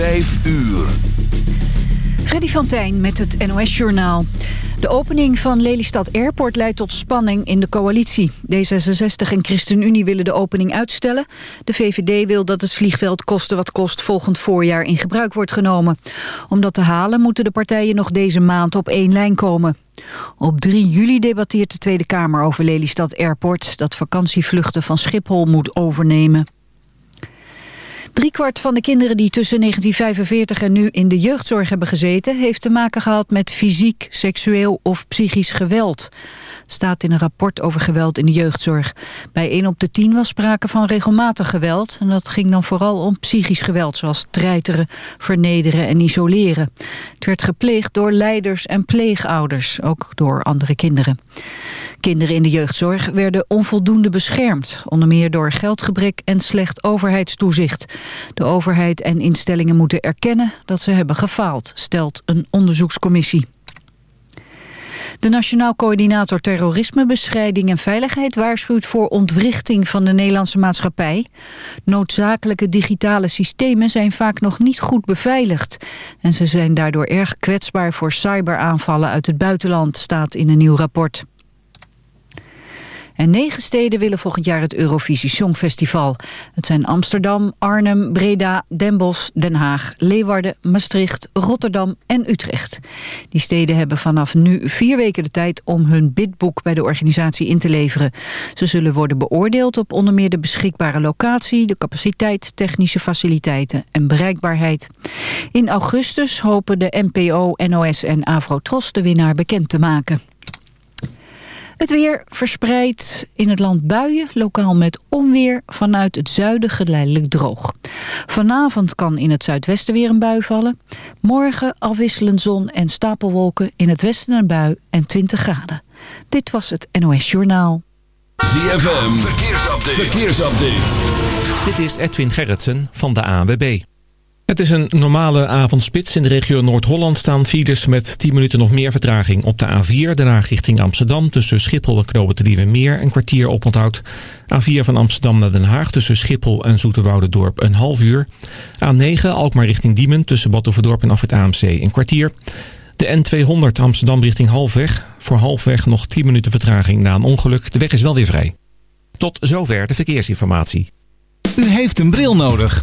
Vijf uur. Freddy van Tijn met het NOS-journaal. De opening van Lelystad Airport leidt tot spanning in de coalitie. D66 en ChristenUnie willen de opening uitstellen. De VVD wil dat het vliegveld koste wat kost volgend voorjaar in gebruik wordt genomen. Om dat te halen moeten de partijen nog deze maand op één lijn komen. Op 3 juli debatteert de Tweede Kamer over Lelystad Airport... dat vakantievluchten van Schiphol moet overnemen. Driekwart van de kinderen die tussen 1945 en nu in de jeugdzorg hebben gezeten... heeft te maken gehad met fysiek, seksueel of psychisch geweld staat in een rapport over geweld in de jeugdzorg. Bij 1 op de 10 was sprake van regelmatig geweld. En dat ging dan vooral om psychisch geweld, zoals treiteren, vernederen en isoleren. Het werd gepleegd door leiders en pleegouders, ook door andere kinderen. Kinderen in de jeugdzorg werden onvoldoende beschermd. Onder meer door geldgebrek en slecht overheidstoezicht. De overheid en instellingen moeten erkennen dat ze hebben gefaald, stelt een onderzoekscommissie. De Nationaal Coördinator Terrorismebestrijding en Veiligheid waarschuwt voor ontwrichting van de Nederlandse maatschappij. Noodzakelijke digitale systemen zijn vaak nog niet goed beveiligd. En ze zijn daardoor erg kwetsbaar voor cyberaanvallen uit het buitenland, staat in een nieuw rapport. En negen steden willen volgend jaar het Eurovisie Songfestival. Het zijn Amsterdam, Arnhem, Breda, Den Bosch, Den Haag, Leeuwarden, Maastricht, Rotterdam en Utrecht. Die steden hebben vanaf nu vier weken de tijd om hun bidboek bij de organisatie in te leveren. Ze zullen worden beoordeeld op onder meer de beschikbare locatie, de capaciteit, technische faciliteiten en bereikbaarheid. In augustus hopen de NPO, NOS en Avrotros de winnaar bekend te maken. Het weer verspreidt in het land buien, lokaal met onweer. Vanuit het zuiden geleidelijk droog. Vanavond kan in het zuidwesten weer een bui vallen. Morgen afwisselen zon en stapelwolken. In het westen een bui en 20 graden. Dit was het NOS Journaal. ZFM, verkeersupdate. verkeersupdate. Dit is Edwin Gerritsen van de AWB. Het is een normale avondspits. In de regio Noord-Holland staan fieders met 10 minuten nog meer vertraging op de A4. Daarna richting Amsterdam tussen Schiphol en Knoopend die Meer een kwartier oponthoud. A4 van Amsterdam naar Den Haag tussen Schiphol en Dorp een half uur. A9 Alkmaar richting Diemen tussen Battenverdorp en Afrit AMC een kwartier. De N200 Amsterdam richting Halfweg. Voor Halfweg nog 10 minuten vertraging na een ongeluk. De weg is wel weer vrij. Tot zover de verkeersinformatie. U heeft een bril nodig.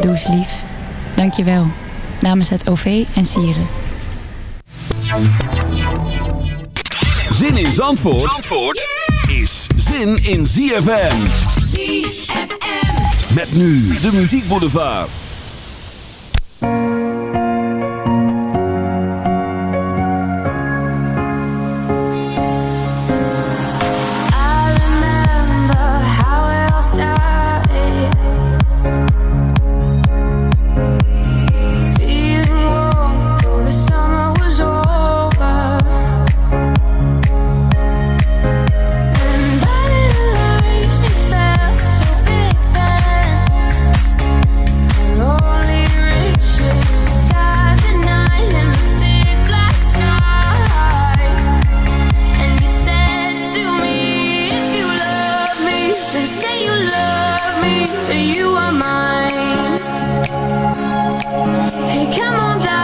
Doe eens lief. Dankjewel. Namens het OV en Sieren. Zin in Zandvoort, Zandvoort is zin in ZFM. ZFM. Met nu de Muziek Boulevard. you are mine. Hey, come on down.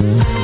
Thank you.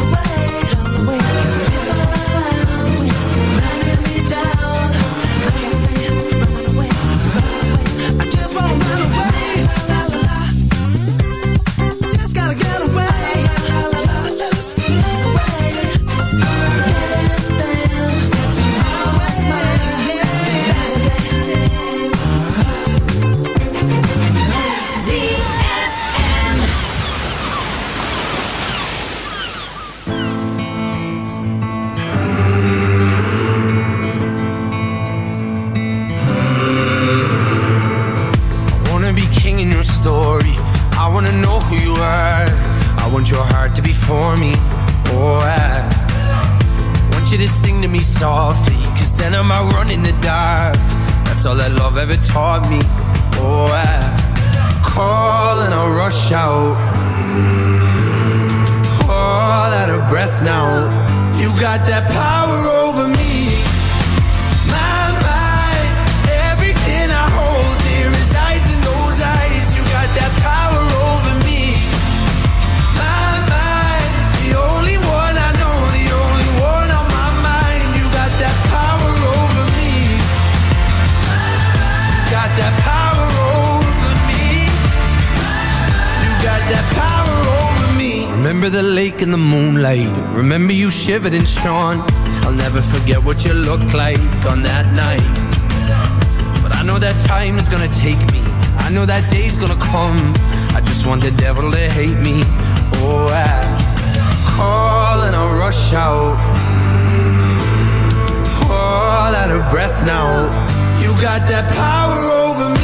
I'll never forget what you looked like on that night. But I know that time is gonna take me. I know that day's gonna come. I just want the devil to hate me. Oh, I call and I rush out. All out of breath now. You got that power over me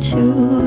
To.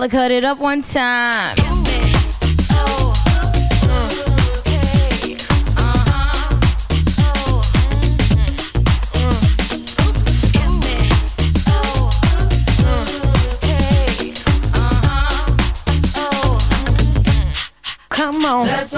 Bella cut it up one time. Come on.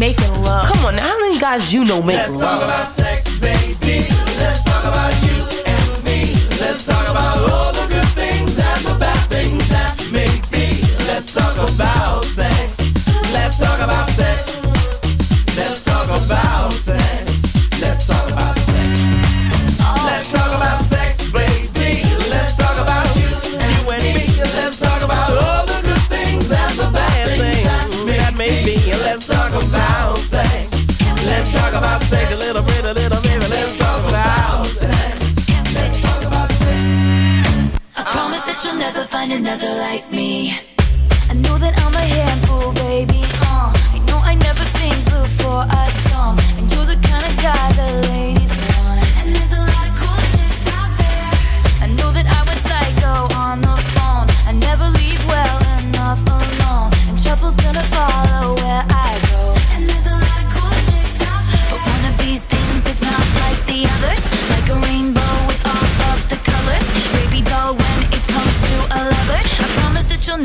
making love. Come on, now, how many guys you know make love? Let's talk about sex, baby. Let's talk about you. find another like me.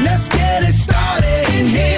Let's get it started in here.